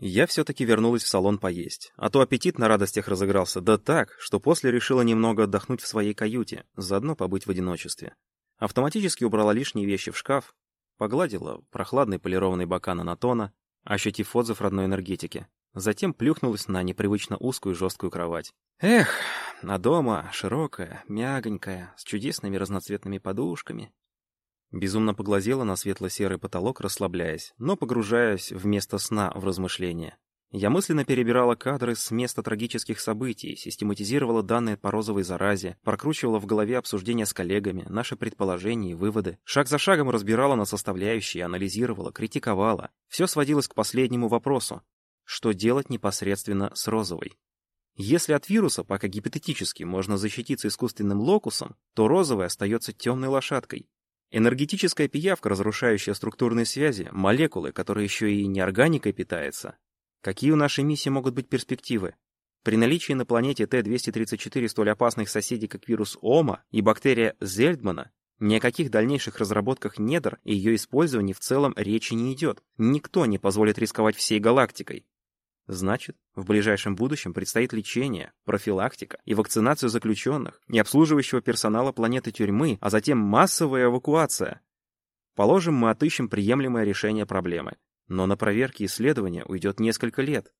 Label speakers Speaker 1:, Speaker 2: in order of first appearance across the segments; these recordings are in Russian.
Speaker 1: Я все-таки вернулась в салон поесть, а то аппетит на радостях разыгрался, да так, что после решила немного отдохнуть в своей каюте, заодно побыть в одиночестве. Автоматически убрала лишние вещи в шкаф, погладила прохладный полированный бокан анатона, ощутив отзыв родной энергетики. Затем плюхнулась на непривычно узкую жесткую кровать. Эх, а дома широкая, мягонькая, с чудесными разноцветными подушками. Безумно поглазела на светло-серый потолок, расслабляясь, но погружаясь вместо сна в размышления. Я мысленно перебирала кадры с места трагических событий, систематизировала данные по розовой заразе, прокручивала в голове обсуждения с коллегами, наши предположения и выводы. Шаг за шагом разбирала на составляющие, анализировала, критиковала. Все сводилось к последнему вопросу. Что делать непосредственно с розовой? Если от вируса, пока гипотетически, можно защититься искусственным локусом, то розовая остается темной лошадкой. Энергетическая пиявка, разрушающая структурные связи, молекулы, которые еще и неорганикой питается, Какие у нашей миссии могут быть перспективы? При наличии на планете Т-234 столь опасных соседей, как вирус Ома и бактерия Зельдмана, ни о каких дальнейших разработках недр и ее использовании в целом речи не идет. Никто не позволит рисковать всей галактикой. Значит, в ближайшем будущем предстоит лечение, профилактика и вакцинацию заключенных и обслуживающего персонала планеты тюрьмы, а затем массовая эвакуация. Положим, мы отыщем приемлемое решение проблемы. Но на проверки исследования уйдет несколько лет.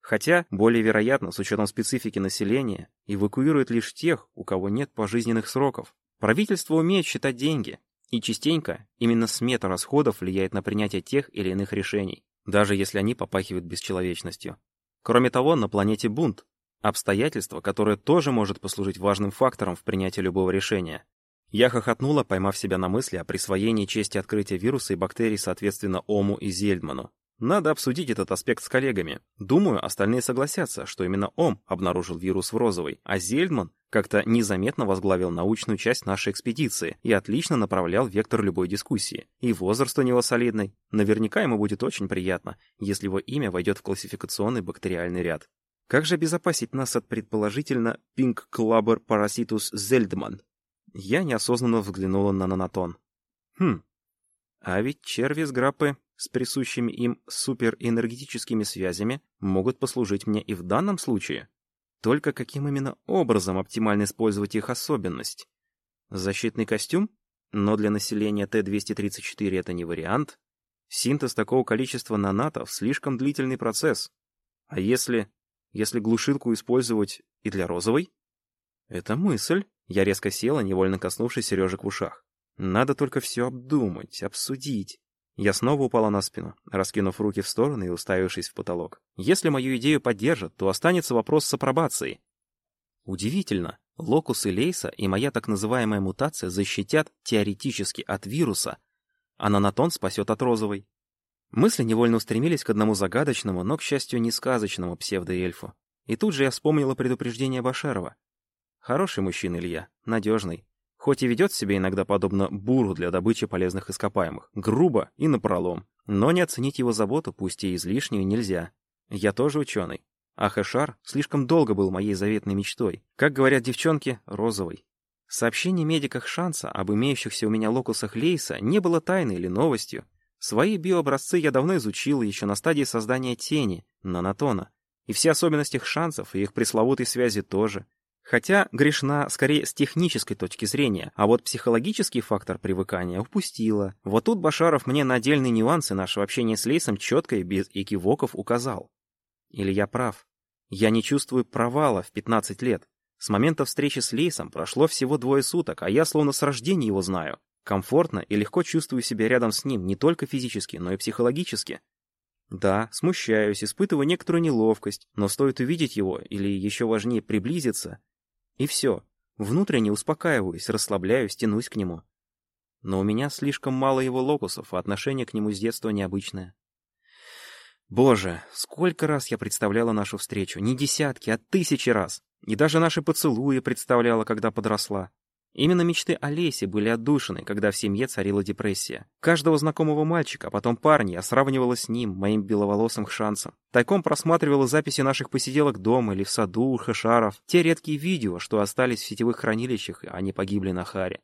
Speaker 1: Хотя, более вероятно, с учетом специфики населения, эвакуируют лишь тех, у кого нет пожизненных сроков. Правительство умеет считать деньги, и частенько именно смета расходов влияет на принятие тех или иных решений, даже если они попахивают бесчеловечностью. Кроме того, на планете бунт, обстоятельство, которое тоже может послужить важным фактором в принятии любого решения. Я хохотнула, поймав себя на мысли о присвоении чести открытия вируса и бактерий соответственно Ому и Зельдману. Надо обсудить этот аспект с коллегами. Думаю, остальные согласятся, что именно Ом обнаружил вирус в розовой, а Зельдман как-то незаметно возглавил научную часть нашей экспедиции и отлично направлял вектор любой дискуссии. И возраст у него солидный. Наверняка ему будет очень приятно, если его имя войдет в классификационный бактериальный ряд. Как же обезопасить нас от предположительно Pink Clubber Parasitus Zeldman? Я неосознанно взглянула на нанотон. Хм, а ведь черви с граппы с присущими им суперэнергетическими связями могут послужить мне и в данном случае. Только каким именно образом оптимально использовать их особенность? Защитный костюм? Но для населения Т-234 это не вариант. Синтез такого количества нанатов — слишком длительный процесс. А если... если глушилку использовать и для розовой? Это мысль. Я резко села, невольно коснувшись сережек в ушах. Надо только все обдумать, обсудить. Я снова упала на спину, раскинув руки в стороны и уставившись в потолок. Если мою идею поддержат, то останется вопрос с апробацией. Удивительно, локусы Лейса и моя так называемая мутация защитят теоретически от вируса, а нанотон спасет от розовой. Мысли невольно устремились к одному загадочному, но, к счастью, не сказочному псевдоэльфу. И тут же я вспомнила предупреждение Башарова. Хороший мужчина Илья, надежный. Хоть и ведет себя иногда подобно буру для добычи полезных ископаемых, грубо и напролом. Но не оценить его заботу, пусть и излишнюю, нельзя. Я тоже ученый. А Хэшар слишком долго был моей заветной мечтой. Как говорят девчонки, розовой. Сообщение медиках Шанса об имеющихся у меня локусах Лейса не было тайной или новостью. Свои биообразцы я давно изучил еще на стадии создания тени, нанотона. И все особенности их шансов и их пресловутой связи тоже. Хотя грешна скорее с технической точки зрения, а вот психологический фактор привыкания упустила. Вот тут Башаров мне на отдельные нюансы нашего общения с Лейсом четко и без экивоков указал. Или я прав? Я не чувствую провала в 15 лет. С момента встречи с Лейсом прошло всего двое суток, а я словно с рождения его знаю. Комфортно и легко чувствую себя рядом с ним не только физически, но и психологически. Да, смущаюсь, испытываю некоторую неловкость, но стоит увидеть его, или еще важнее приблизиться, и все. Внутренне успокаиваюсь, расслабляюсь, тянусь к нему. Но у меня слишком мало его локусов, а отношение к нему с детства необычное. Боже, сколько раз я представляла нашу встречу. Не десятки, а тысячи раз. И даже наши поцелуи представляла, когда подросла. Именно мечты Олеси были отдушены, когда в семье царила депрессия. Каждого знакомого мальчика, а потом парня, я сравнивала с ним, моим беловолосым шансом. Тайком просматривала записи наших посиделок дома или в саду у хэшаров, те редкие видео, что остались в сетевых хранилищах, а не погибли на Харе.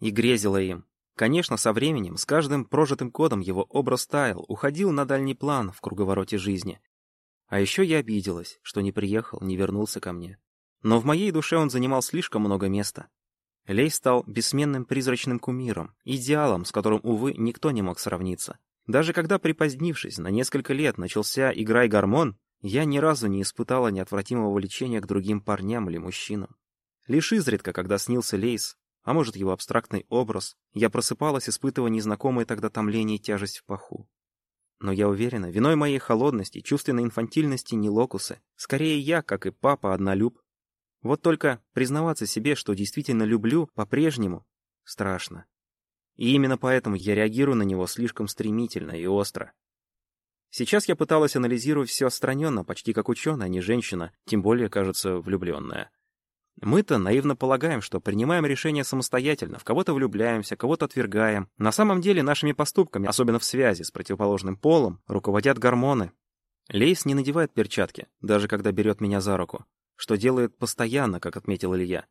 Speaker 1: И грезила им. Конечно, со временем, с каждым прожитым кодом его образ таял, уходил на дальний план в круговороте жизни. А еще я обиделась, что не приехал, не вернулся ко мне. Но в моей душе он занимал слишком много места. Лей стал бессменным призрачным кумиром, идеалом, с которым, увы, никто не мог сравниться. Даже когда, припозднившись на несколько лет, начался «Играй гормон», я ни разу не испытала неотвратимого влечения к другим парням или мужчинам. Лишь изредка, когда снился Лейс, а может его абстрактный образ, я просыпалась, испытывая незнакомое тогда томление и тяжесть в паху. Но я уверена, виной моей холодности, чувственной инфантильности не локусы. Скорее я, как и папа, однолюб. Вот только признаваться себе, что действительно люблю, по-прежнему страшно. И именно поэтому я реагирую на него слишком стремительно и остро. Сейчас я пыталась анализировать все отстраненно, почти как ученая, а не женщина, тем более, кажется, влюбленная. Мы-то наивно полагаем, что принимаем решения самостоятельно, в кого-то влюбляемся, кого-то отвергаем. На самом деле нашими поступками, особенно в связи с противоположным полом, руководят гормоны. Лейс не надевает перчатки, даже когда берет меня за руку, что делает постоянно, как отметил Илья.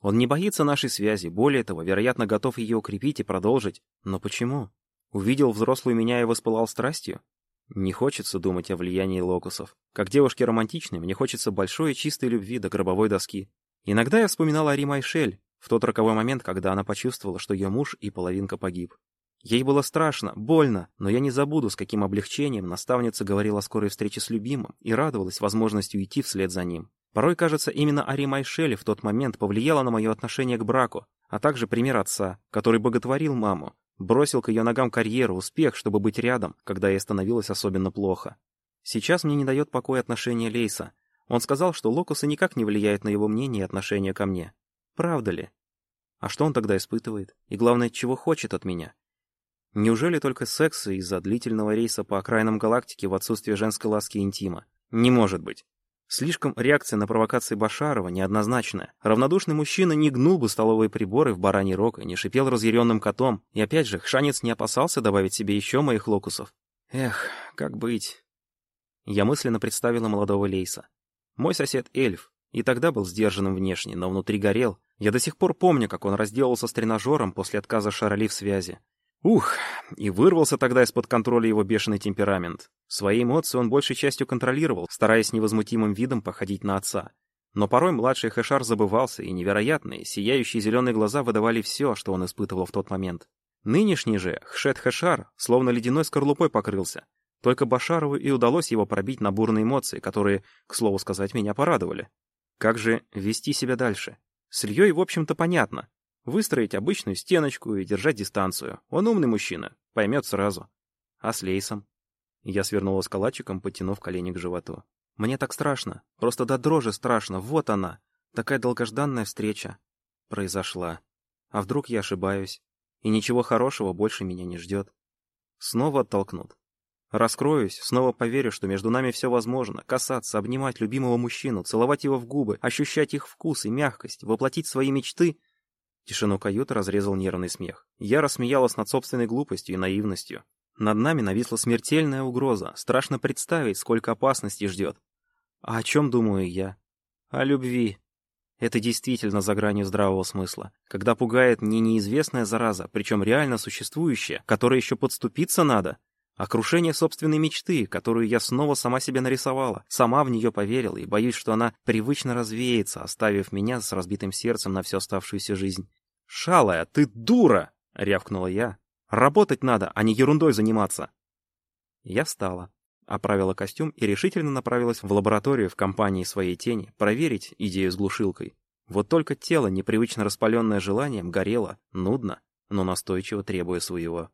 Speaker 1: Он не боится нашей связи, более того, вероятно, готов ее укрепить и продолжить. Но почему? Увидел взрослую меня и воспылал страстью? Не хочется думать о влиянии локусов. Как девушке романтичной, мне хочется большой и чистой любви до гробовой доски. Иногда я вспоминала о Рима Айшель, в тот роковой момент, когда она почувствовала, что ее муж и половинка погиб. Ей было страшно, больно, но я не забуду, с каким облегчением наставница говорила о скорой встрече с любимым и радовалась возможности уйти вслед за ним. Порой, кажется, именно Ари Майшели в тот момент повлияла на мое отношение к браку, а также пример отца, который боготворил маму, Бросил к ее ногам карьеру, успех, чтобы быть рядом, когда ей становилось особенно плохо. Сейчас мне не дает покоя отношение Лейса. Он сказал, что локусы никак не влияют на его мнение и отношение ко мне. Правда ли? А что он тогда испытывает? И главное, чего хочет от меня? Неужели только секса из-за длительного рейса по окраинам галактики в отсутствие женской ласки и интима? Не может быть. Слишком реакция на провокации Башарова неоднозначная. Равнодушный мужчина не гнул бы столовые приборы в бараний рог и не шипел разъяренным котом. И опять же, Хшанец не опасался добавить себе еще моих локусов. Эх, как быть? Я мысленно представила молодого Лейса. Мой сосед эльф, и тогда был сдержанным внешне, но внутри горел. Я до сих пор помню, как он разделался с тренажером после отказа Шароли в связи. Ух, и вырвался тогда из-под контроля его бешеный темперамент. Свои эмоции он большей частью контролировал, стараясь невозмутимым видом походить на отца. Но порой младший Хэшар забывался, и невероятные, сияющие зеленые глаза выдавали все, что он испытывал в тот момент. Нынешний же Хшет Хэшар словно ледяной скорлупой покрылся. Только Башарову и удалось его пробить на бурные эмоции, которые, к слову сказать, меня порадовали. Как же вести себя дальше? С Ильей, в общем-то, понятно. Выстроить обычную стеночку и держать дистанцию. Он умный мужчина, поймет сразу. А с Лейсом? Я свернулась калачиком, потянув колени к животу. Мне так страшно, просто до дрожи страшно, вот она. Такая долгожданная встреча. Произошла. А вдруг я ошибаюсь? И ничего хорошего больше меня не ждет. Снова оттолкнут. Раскроюсь, снова поверю, что между нами все возможно. Касаться, обнимать любимого мужчину, целовать его в губы, ощущать их вкус и мягкость, воплотить свои мечты Тишину каюты разрезал нервный смех. Я рассмеялась над собственной глупостью и наивностью. Над нами нависла смертельная угроза. Страшно представить, сколько опасностей ждет. А о чем думаю я? О любви. Это действительно за гранью здравого смысла. Когда пугает не неизвестная зараза, причем реально существующая, которой еще подступиться надо, а крушение собственной мечты, которую я снова сама себе нарисовала, сама в нее поверила и боюсь, что она привычно развеется, оставив меня с разбитым сердцем на всю оставшуюся жизнь. «Шалая, ты дура!» — рявкнула я. «Работать надо, а не ерундой заниматься!» Я встала, оправила костюм и решительно направилась в лабораторию в компании своей тени проверить идею с глушилкой. Вот только тело, непривычно распаленное желанием, горело, нудно, но настойчиво требуя своего.